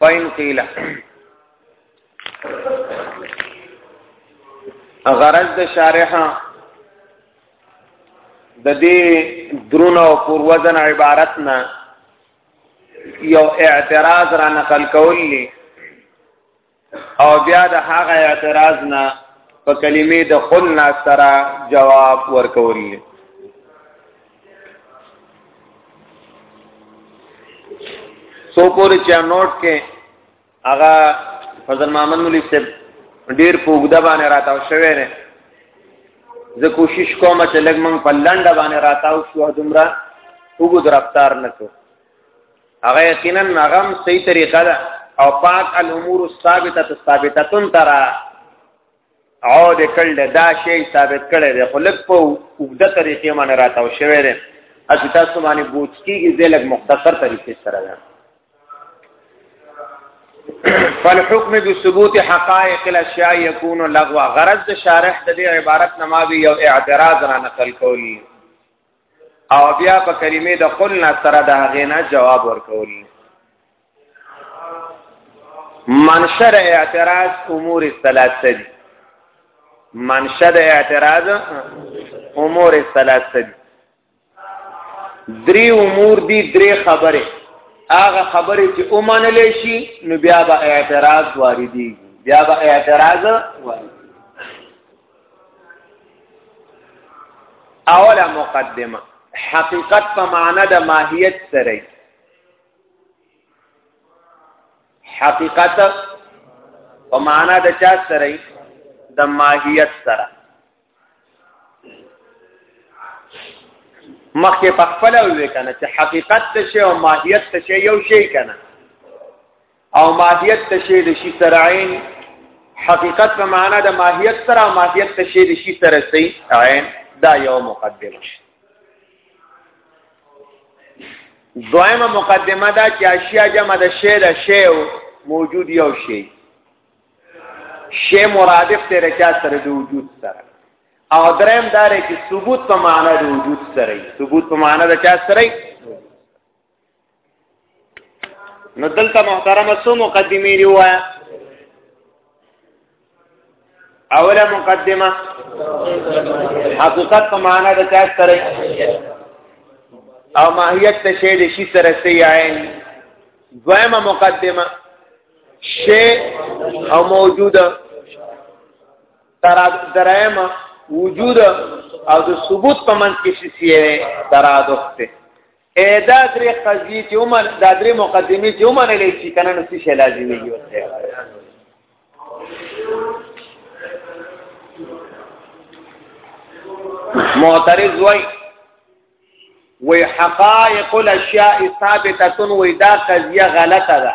فاین قیل غرض د شارحه د دې درون او پوروزن عبارت نه یو اعتراض را نقل کولی او بیا د هغه اعتراض نه په کلمې د قلنا سره جواب ورکول سو پورې چې نوٹ کې هغه فضل محمد مولوی صاحب ډیر په وګدا باندې راتاو شوی نه زه کوشش کوم چې لږ موږ په لنډه باندې راتاو شو دومره وګد رفتار نکو هغه یقینا نغم صحیح طریقه ده او پاک الامور الثابته ثابته ترا او د کل دا شی ثابت کړي دی خو لږ په وګړه طریقې باندې راتاو شوی دی اته تاسو باندې بوج کیږي د لږ مختصر طریقې سره ده فالحكم بثبوت حقائق الاشياء يكون لغوا غرض شارح د دې عبارت نماوی او اعتراض را نقل کوي او بیا په کلمې د قلنا سره د هغې نه جواب ورکول منشر اعتراض امور الثلاثه دي منشد اعتراض امور الثلاثه دي درې امور دي درې خبره هغه خبره چې اومنل شي نو بیا به اعتراض واردي بیا به اعتراض واردي اوله مقدمه حقیقت په معنا د ماهیت سره حقیقت په معنا د چا سره د ماهیت سره مخکې په خپل وې کنه چې حقیقت ته شی او ماهیت ته شی یو شی کنه او ماهیت ته شی د شی سره عین حقیقت په معنا د ماهیت سره ماهیت ته شی د شی سره سی عین دا یو مقدمه شي دویمه مقدمه دا چې اشیاء جمع د شی د شی موجود یو شی شی مرادف ته رچا سره د وجود سره او درم داره چې ثبوت په معنا د وجود سره ثبوت په معنا د چا سره نو دلته محترمه سو مقدمه دی وایا اوله مقدمه حقیقت په معنا د چا سره او ماهیت ته شی د شی سره سی عین دویمه مقدمه شی او موجوده تر درایمه وجود او د ثبوت په منځ کې شي سیه ترادف ته اې دا درې قضیې چې ومن دا درې مقدمې چې ومن لې شي کنه نو څه لازمي دی ورته معترض وای وی حقائق الاشیاء ثابته وی دا قضیه غلطه ده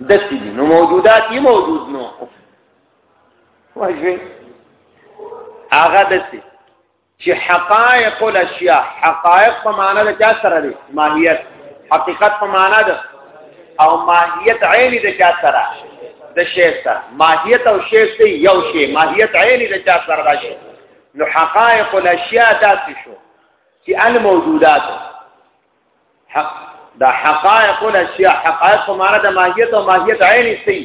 دسې دي نو موجودات یې موجود نو واجبې هغه دسې چې حقائق الاشیاء حقائق په معنا د چا سره دي ماهیت حقیقت په معنا ده او ماهیت عین د چا سره د شی سره ماهیت او شی سره یو شی ماهیت عین د چا سره راشي نو حقائق الاشیاء داسې شو چې الموجودات حق دا حقائق الاشیاء حقائق په معنا د ماهیت او ماهیت عین سي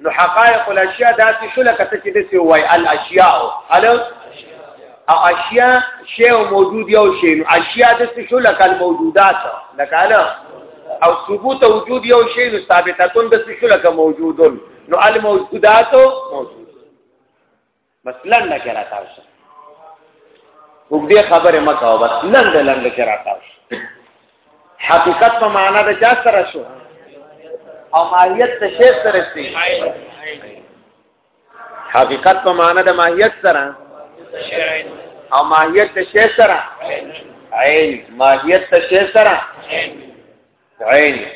نو حقائق الاشیاء دا چې شو لکه څه چې د سی وای الاشیاء هل او اشیاء شی او موجود یو شی نو اشیاء د څه شو لکه الموجودات لکه هل او ثبوت وجود یو شی نو ثابتاتون د څه شو لکه موجودون نو الموجودات موجود بس لنډه کې راتاو شو وګړي خبره مکه او بس لنډه لنډه کې راتاو شو حقیقت په معنا د چا سره شو او ماهیت ته شی سره شي حقیقت په معنا د ماهیت سره او ماهیت ته شی سره عین ماهیت ته شی سره عین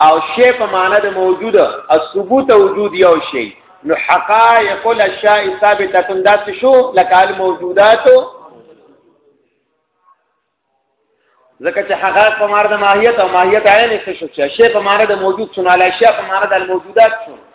او شی په معنا د موجود او ثبوت وجود یو شی نو حقائق الاشیاء ثابته داسې شو لکه الموجودات ځکه چې حقائق په معنا د ماهیت او ماهیت عین څه شو چې شی په معنا د موجود شو نه الاشیاء په معنا د الموجودات شو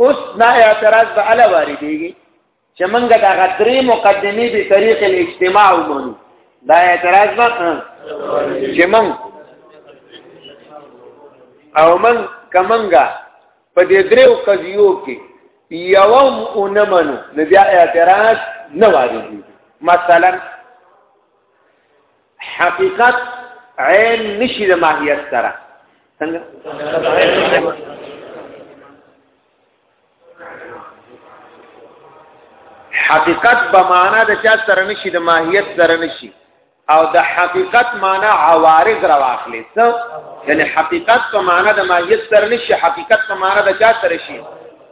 اوس دا اعتراض به اله واردېږي چې موږ دا غدرې مقدمې به طریق الاجتماع ومنو دا اعتراض به چې موږ او من کمنګا په دې درو قضیو کې یوم اونمنو نو بیا اعتراض نه واردېږي مثلا حقیقت عین نشي د ماهیت سره څنګه حقیقت به معنا د چا سره نشي د ماهیت سره نشي او د حقیقت معنا عوارض را واخلې څه یعنی حقیقت په معنا د ماهیت سره نشي حقیقت په معنا د چا سره شي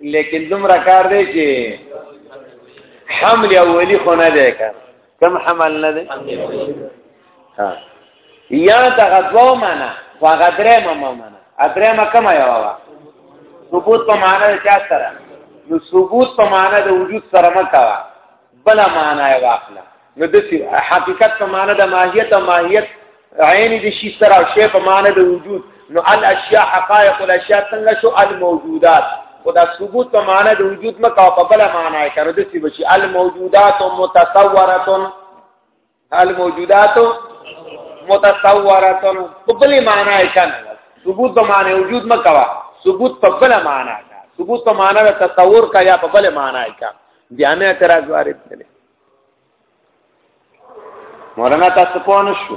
لیکن دومره کار دی چې حمل اولی خو نه دی کار کم حمل نه دی ها یا دا غدو معنا هغه درې مما معنا درې ما کما یو وا ثبوت په معنا چا سره نو ثبوت په معنا د وجود سره مکوا بل معنا یې واخله نو د حقیقت په معنا د ماهیت او ماهیت عین د شی سره او شی په معنا د وجود نو الاشیاء حقائق الاشیاء څنګه شو الموجودات خدا ثبوت په معنا د وجود مکه او په بل معنا یې کړو د سی بچي الموجودات متصوره الموجودات متصورات په بل معنا یې کنه ثبوت په معنی وجود مکوا ثبوت په بل معنی کا ثبوت په معنی د تصور کا یا په بل معنی کا بیا نه اعتراض وارد کړي مولانا تاسو په نو شو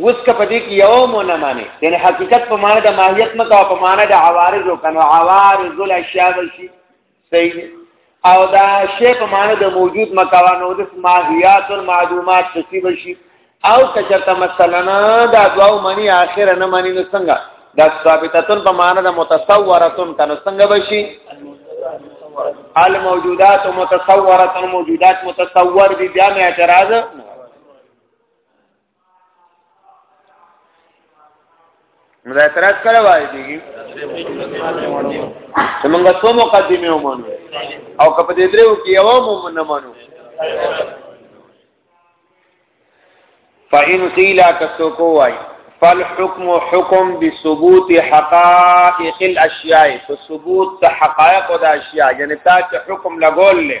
اوس که په دې کې یو مو نه معنی یعنی حقیقت په معنی د ماهیت مکه او په معنی د عوارض او کنو عوارض الاشیاء شي صحیح او دا شی په معنی د موجود مکه او نو د ماهیات او معلومات تصیب شي او کچرته مثلا دا دواو معنی اخر نه معنی نو څنګه دا ثابتتون په معنی د متصورتون کنو څنګه بشي الموجودات متصورتون موجودات متصور دي بیا مې اعتراض نه نو دا اعتراض کړه وای دیږي چې موږ څو مقدمه ومنو او کپ دې درو کې یو مو نه منو فإن قيل كسوكو واي فالحكم حكم بثبوت حقائق الاشياء فثبوت حقائق الاشياء يعني تاکه حکم لګول له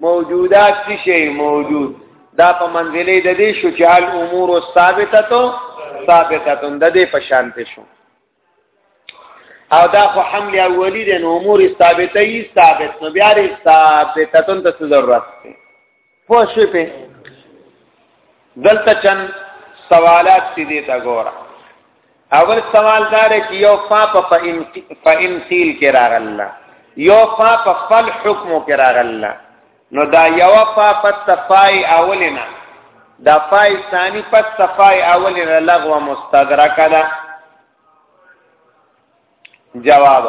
موجودات څه شی موجود دا په منزله د دې شو چې حال امور ثابته تو ثابته تون د دې په شان ته شو او دا خو حمل اولی د امور ثابته ای ثابت نو بیا ری ثابته تون ته ضرورت دی خو شی په دلته چن سوالات دې تا ګوره اول سوال دا دی چې یو فا په فإن قیل کې راغله یو فا په فل حکمو کې راغله نو دا یو فا په تفای اولنا دا فای ثانی په تفای اولنا لغو مستدرک ده جواب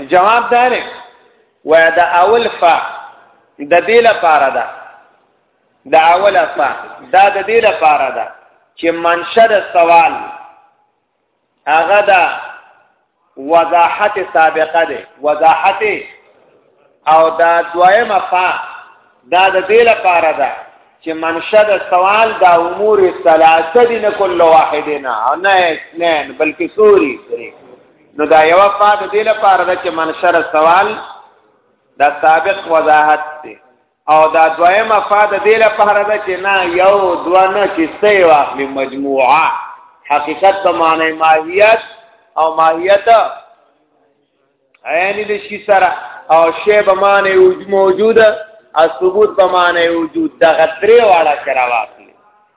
جواب دا نه وای دا اول فا د دې لپاره ده دا اول اصا دا د دې لپاره ده چې منشد سوال هغه دا وضاحت سابقه ده وضاحت او دا دویمه فا دا د دې لپاره ده چې منشد سوال دا امور ثلاثه دي نه کل واحد نه نه اثنين بلکې سوري نو دا یو فا د دې لپاره ده چې منشد سوال دا سابق وضاحت ده او دا دویمه فا د دې لپاره ده چې نه یو دو نه چې سې واخلي مجموعه حقیقت په معنی ماهیت او ماهیت عین دې شي سره او شی په معنی موجوده او ثبوت په معنی وجود دا غتري واړه کرا واخلي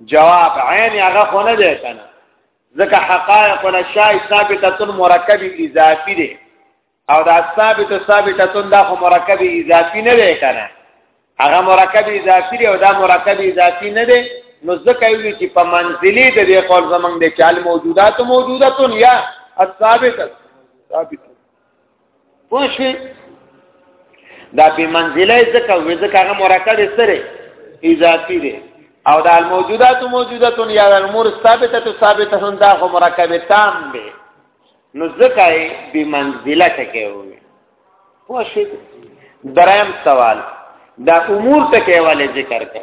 جواب عین هغه خو نه دی کنه ځکه حقائق الاشیاء ثابته مرکب اضافي دی او دا ثابت ثابته دا خو مرکب اضافي نه دی کنه هغه مرکب اضافي دی او دا مرکب اضافي نه دی نو ځکه وی چې په منزلي د دې قول زمنګ د چال موجودات موجودتون یا الثابت ثابت پوښي دا په منزله ځکه وې ځکه هغه مرکب سره اضافي دی او دا الموجودات موجودتون یا الامور ثابته تو ثابته هم دا خو مرکب تام دی نو ځکه به منزله ټکه وي پوښي دریم سوال دا امور ټکه والے ذکر کړه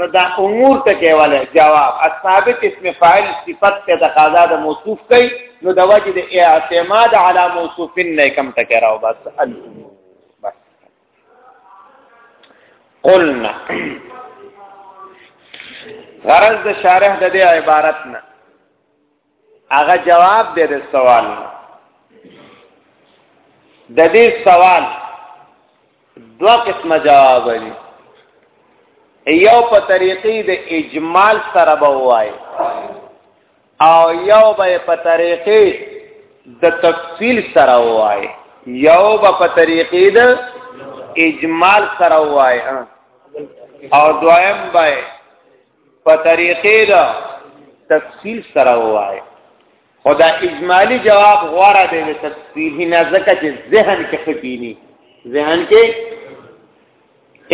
نو دا امور ته کېواله جواب الثابت اسم فاعل صفت ته تقاضا د موصوف کوي نو د وجه د اعتماد علی موصوف نه کم ټکی راو بس الامور بس قلنا غرض د شارح د دې عبارت نه هغه جواب دی د سوال د دې سوال دوا قسمه جواب دی یو په طریقې د اجمال سره به وای او یو به په طریقې د تفصیل سره وای یو به په طریقې د اجمال سره وای او دویم به په طریقې دا تفصیل سره وایي خدا اجمالی جواب غواره دی د تفصیلی نه ځکه چې ذهن کې خپینی ذهن کې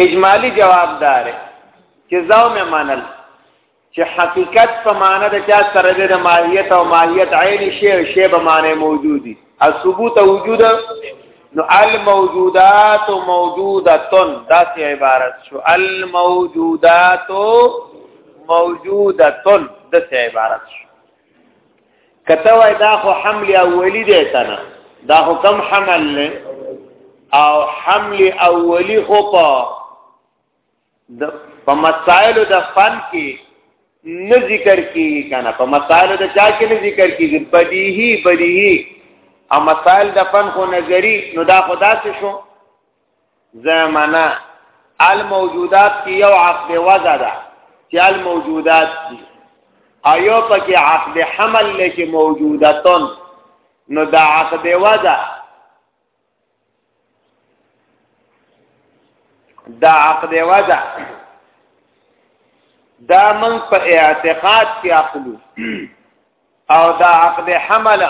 اجمالی جواب دار چې زاو مې منل چې حقیقت په معنی د چا سره د ماهیت او ماهیت عین شی او شی به معنی موجودی الثبوت وجود نو الموجودات موجودتن دا سی عبارت شو الموجودات موجودتن دا سی عبارت شو کته وای دا خو حمل اولی دی کنه دا خو کم حمل نه او حمل اولی خو په د په مسائل د فن کې نه ذکر کیږي کنه په مسائل د چا کې نه ذکر کیږي بدیهی بدیهی او مسائل د فن خو نظری نو دا خدا څه شو زمانہ الموجودات کې یو عقد وضع ده چې الموجودات دي ایو پکې عقد حمل لکه موجودتون نو دا عقد وضع دا عقد وضع دا من په اعتقاد کې عقلو او دا عقد حمل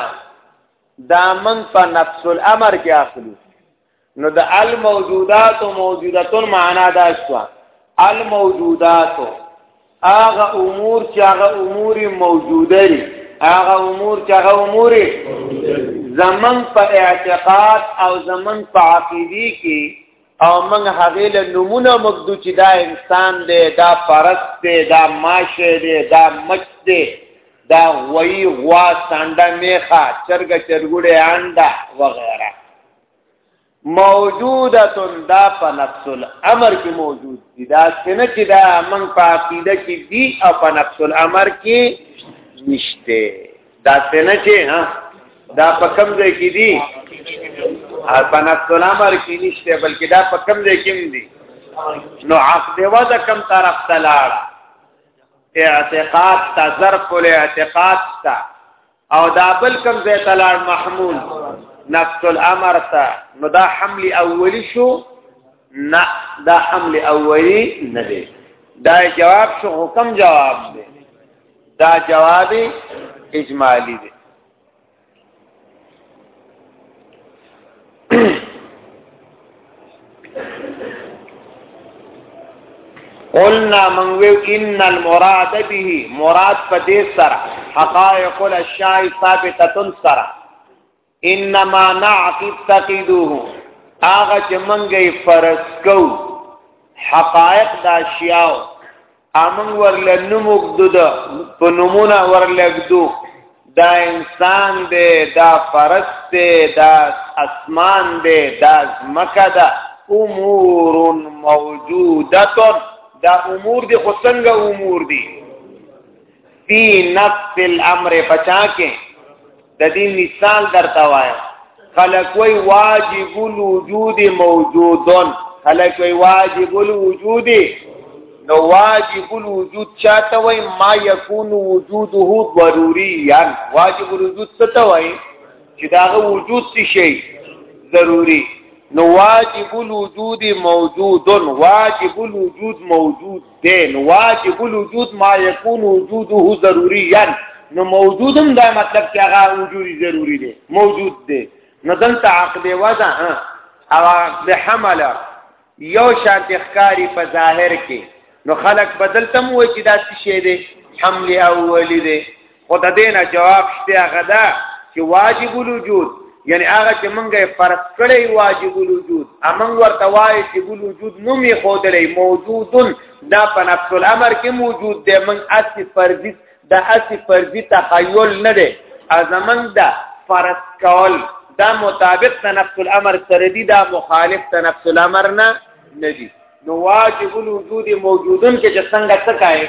دا من په نفس الامر کې عقلو نو د الموجودات موجودتون معنا دا شو الموجودات هغه امور چې هغه امور موجوده دي هغه امور چې هغه امور زمن په اعتقاد او زمن په عقیدی کې او من هغه له نمونه مقدو چې دا انسان دی دا فرس دی دا ماشه دی دا مچ دی دا غوی غوا سانډه میخه چرګ چرګوړې انډه وغیرہ موجوده دا په نفس الامر کې موجود دي دا څنګه چې دا من په عقیده کې دي او په نفس الامر کې نشته دا څنګه چې ها دا په کوم ځای کې دي په نفس الامر کې نشته بلکې دا په کوم ځای کې دي نو عقد ودا کم طرف ته لاړه اعتقاد تا ظرف الاعتقاد تا او دا بل کم ځای ته لاړ محمول نفس الامر ته نو دا حمل اولی شو نه دا حمل اولی نه دی دا جواب شو حکم جواب دی دا جواب اجمالی دی قلنا من ویو ان المراد به مراد په دې سره حقائق الاشیاء ثابته سره انما نعقد تقیدوه هغه چې منګي فرض کو حقائق د اشیاء امن ورله نموږدو ده په نمونه ورلګدو دا انسان دی دا فرس دی دا اسمان دی دا زمکه ده امور موجوده دا امور دی خو څنګه امور دی فی نفس الامر پچا کې د دې مثال درته وایم خلق وی واجب الوجود موجودن خلق وی واجب الوجود نو واجب الوجود چاته وای ما یکون وجوده ضروری یان واجب الوجود څه ته وای چې داغه وجود څه شي ضروری نو واجب الوجود موجود واجب الوجود موجود دین واجب الوجود ما یکون وجوده ضروریا نو موجودم دا مطلب چې هغه وجودي ضروری دی موجود دی نو دلته عقد وضع او عقد حمل یو شانت اخکاری په ظاهر کې نو خلق بدلتم و چې دا څه شی دی حمل اولی دی خو د دې نه جواب شته هغه دا چې واجب الوجود یعنی هغه چې مونږه فرض کړی واجب الوجود امنګ ورته وایي چې الوجود نوم یې خودلې موجودن دا په نفس الامر کې موجود دی من اصل فرضی دا اصل فرضی تخیل نه دی ازمن دا فرض کول دا مطابق د نفس الامر سره دی دا مخالف د نفس الامر نه نه دی نو واجب الوجود موجودن کې چې څنګه څه کوي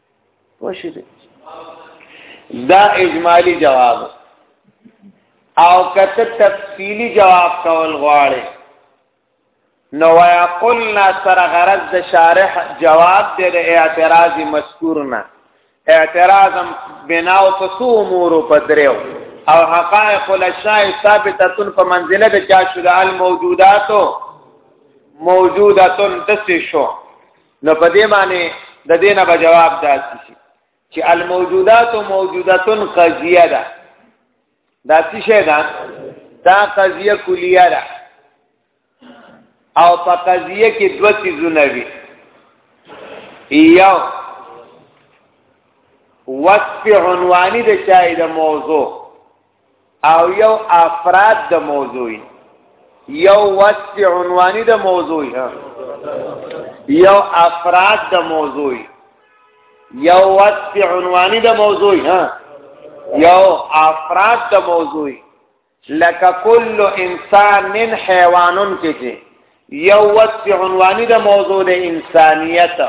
وشي دا اجمالی جواب او کته تفصیلی جواب کول غواړي نو ویا قلنا سر غرض د شارح جواب دې د اعتراض مذکورنا اعتراضم بنا او فسو امور په دریو او حقائق الاشیاء ثابتتن په منزله د چا شو د الموجوداتو موجودتن دسې شو نو په دې معنی د دې نه به جواب داسې شي چې الموجودات موجودتن قضیه ده دا څه شی ده دا قضیه کلیه ده او په قضیه کې دوه څیزونه وي یو وصف عنوانی د شای د موضوع او یو افراد د موضوع یو وصف عنوانی د موضوع یو افراد د موضوع یو وصف عنوانی د موضوع یو افراد د موضوع لکه کل انسان من حیوانون کې چې یو وصف عنوانی د موضوع د انسانیت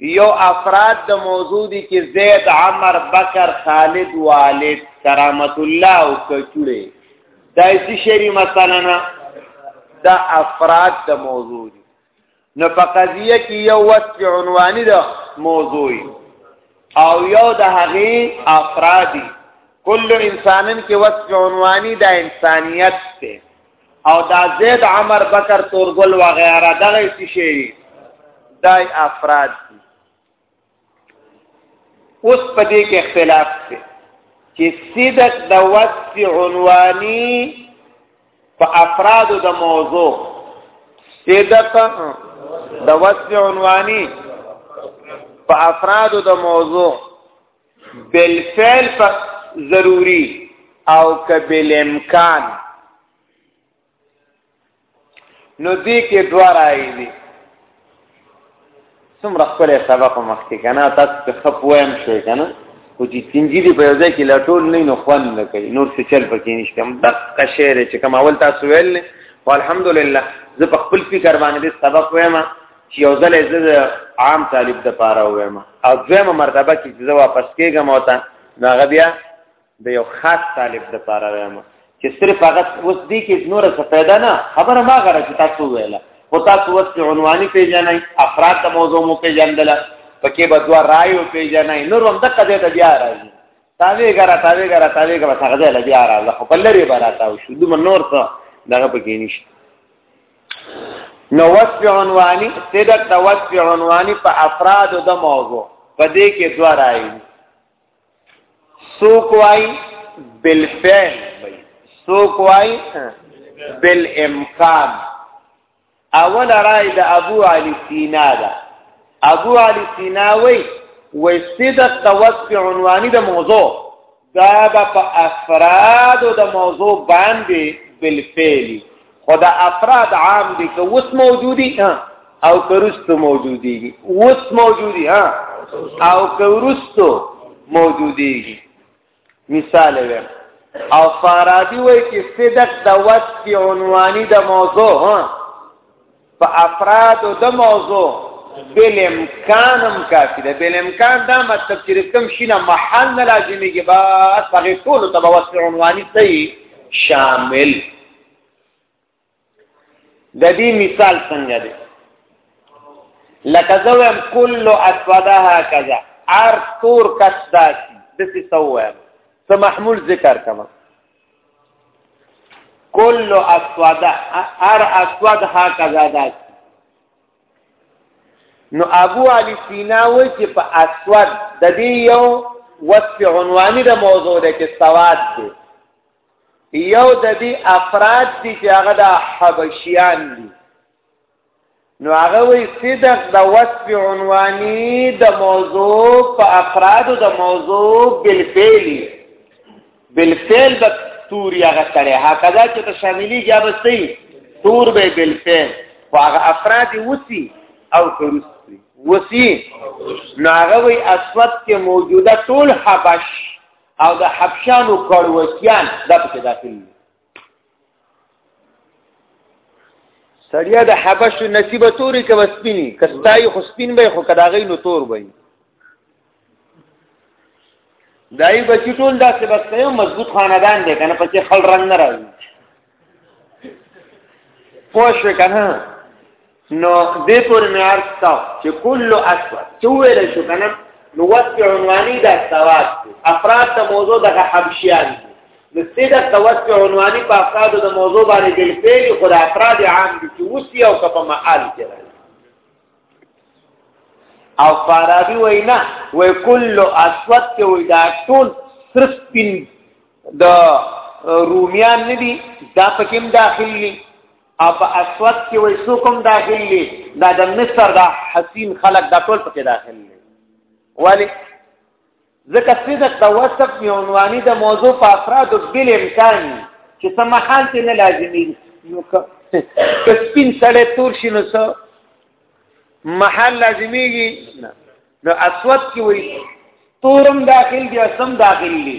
یو افراد د موضوع دي چې زید عمر بکر خالد والد کرامت الله او کچوړي دا سی شری مثلا نه دا افراد د موضوع دي نو په قضیه کې یو وصف عنواني ده موضوع او یو د هغه افرادي کل انسانن کې وصف عنواني دا انسانیت ته او دا زید عمر بکر تورګل و غیره دغه څه شي دای افراد دي اوس په دې کې اختلاف دی چې صدق د وصف عنواني په افراد د موضوع صدق د وصف عنواني په افراد د موضوع بالفعل په ضروری او که بالامکان نو دې کې دوه راي دي څومره خپل سبق مخ کې کنه تاسو ته خپ وایم شوي کنه خو چې تنګي دی په یو ځای کې لا ټول نه نو خوان نه کوي نور څه چل پکې نشته هم دقه شعر چې کوم اول تاسو ویل او الحمدلله زه په خپل فکر باندې سبق وایم چې یو ځل یې زه عام طالب د پاره وایم او دویمه مرتبه کې چې زه واپس کېږم او ته نو هغه بیا د یو خاص طالب د پاره وایم چې صرف هغه اوس دی کې نور څه پیدا نه خبره ما غره چې تاسو ویله خو تاسو اوس عنواني پیژنئ افراد د موضوع مو پیژندل پکې به دوه رایو پیژنئ نور هم دغه دې ته بیا راځي تاوی ګره تاوی ګره تاوی ګره څنګه دې بیا راځه خو بلری به راته شو دومره نور څه دغه پکې نشته نو وصف عنواني صدق د وصف عنواني په افراد د موضوع په دې کې دوه راي سو کوي بالفعل سو کوي بالامکان اول راي د ابو علي سینا ده ابو علي سینا وای وای صدق د وصف عنواني د موضوع دا به په افرادو د موضوع باندې بالفعل خو دا افراد عام دي که اوس موجودي او که رستو موجودي اوس موجودي ها او که رستو موجودي مثال ویم او فارابي وایي چې صدق د وصف عنواني د موضوع ها په افراد د موضوع بل امکان هم کافی ده بل امکان دا مطلب چې کوم شي نه محل نه لازمي کې بس هغه ټول ته وسع عنواني صحیح شامل د دې مثال څنګه دی لکه زویم کل اسودها کذا ار تور کس داسی دسی سویم سمحمول ذکر کما کل اسود ار اسود ها کذا داس نو ابو علی سینا وای چې په اسود د دې یو وصف عنوانی د موضوع ده چې سواد دی یو د دې افراد دي چې هغه د حبشیان دي نو هغه وی صدق د وصف عنوانی د موضوع په افراد د موضوع بالفعل بالفعل به تور یغه سره هکذا چې ته شاملی یا بسې تور به بالفعل خو هغه افراد وسی او کرستی وسی نو هغه وی اسود کې موجوده ټول حبش او د حبشانو کړوسیان د په داخل سړیا د حبش نصیب توري کې وسپینی کستای خو سپین به خو کداغی نو تور وای دای بچی ټول داسې بس یو مضبوط خاندان دی کنه پکې خل رنگ نه راځي پوه شو کنه نو دې پورې مې عرض کاو چې کل اسوا چې ویل شو کنه نو وصف عنواني د استواد افراد د موضوع دغه حبشيان دي نو سیده د وصف عنواني په افراد د موضوع باندې بل پیلي خو د افراد عام دي چې وسی او په معال کې راځي او فارابي وینا وای کل اسود کې وای دا ټول صرف پین د رومیان نه دي دا پکې داخلي او په اسود کې وای سو کوم داخل دي دا د مصر دا حسین خلق دا ټول پکې داخل دي ولی ځکه صدق د وصف میونوانی د موضوع په افراد بل امکان چې سمحال ته نه لازمي نو که سپین سړی تور شي نو څه محل لازمیږي نو اسود کې وای تورم داخل دي اسم داخل دي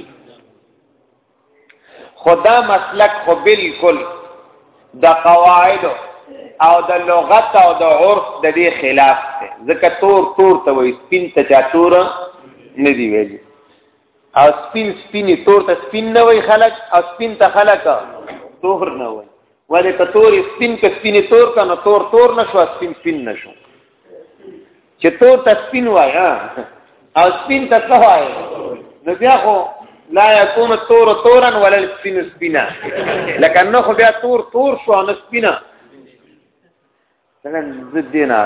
خدا مسلک خو بالکل د قواعد او د لغت او د عرف د دې خلاف دی ځکه تور تور ته وایي سپین ته چا تور نه دی ویلي او سپین سپینی تور ته سپین نه وایي خلک او سپین ته خلک تور نه وایي ولې که تور سپین که سپینې تور که نو تور تور نه شو سپین سپین نه شو چې تو ته سپین وای او سپین ته څه وای نو بیا خو لا يكون الطور طورا ولا السپین سپینا لکه نو خو بیا تور تور شو نو سپینا څنګه زدینا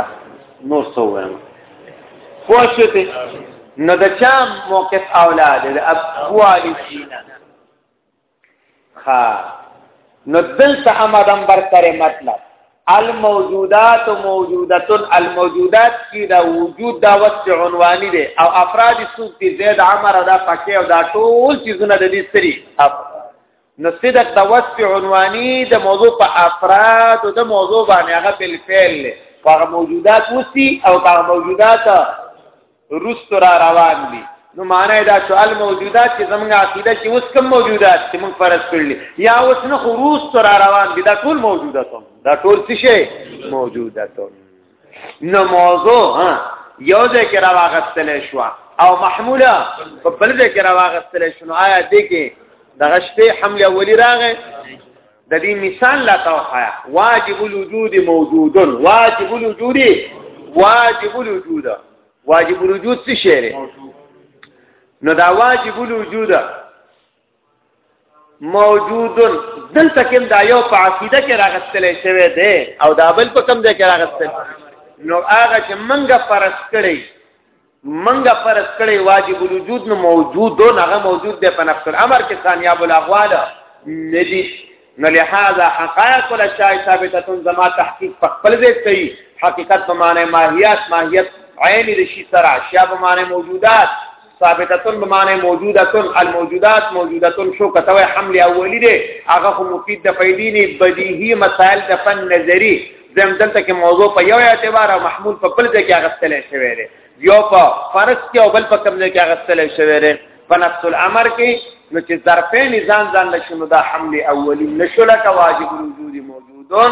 نو څه وایم خو شته نو د چا موقف اولاد د ابو علي سینا ها نو دلته امدم بر سره مطلب الموجودات موجودتن الموجودات کی دا وجود دا وصف عنوانی دی او افراد سوق دی زید عمر دا پکې او دا ټول چیزونه د دې سری نو صدق دا وصف عنوانی د موضوع په افراد او د موضوع باندې هغه بل فعل له هغه موجودات وسی او هغه موجودات رست را روان دي نو معنی دا شو الموجودات چې زمونږ عقیده کې اوس کوم موجودات چې موږ فرض کړل یا اوس نه خروج تر روان دي دا ټول موجودات دا ټول څه شي موجودات نو موضوع ها یو ځای کې راغستل شو او محموله په بل ځای کې راغستل شو آیا دې کې دغه شپې حمله اولی راغې د دې مثال لا توخایا واجب الوجود موجود واجب الوجود واجب الوجود واجب الوجود څه شی دی نو دا واجب الوجود موجود دلته کوم دا یو په عقیده کې راغستل شوی دی او دا بل په کوم ځای کې راغستل نو هغه چې منګه پرس کړی منګه فرض کړي واجب الوجود نو موجود دو نغه موجود ده په نفس الامر کې ثانیاب الاغوال ندی نو لہذا حقائق الاشیاء ثابتتون زما تحقیق په خپل ځای کوي حقیقت په معنی ماهیت ماهیت عین د شی سره اشیاء په معنی موجودات ثابتتون په معنی موجودتون الموجودات موجودتون شو کته حمل اولی دی هغه مفید د فیدینی بدیهی مسائل د فن نظری زم دلته کې موضوع په یو اعتبار او محمول په بل ځای کې اغستل شوی دی یو په فرض کې او بل په کوم ځای کې اغستل شوی دی په نفس الامر کې نو چې ظرفین ځان ځان لشنو دا حمل اولی نشو لک واجب الوجود موجودون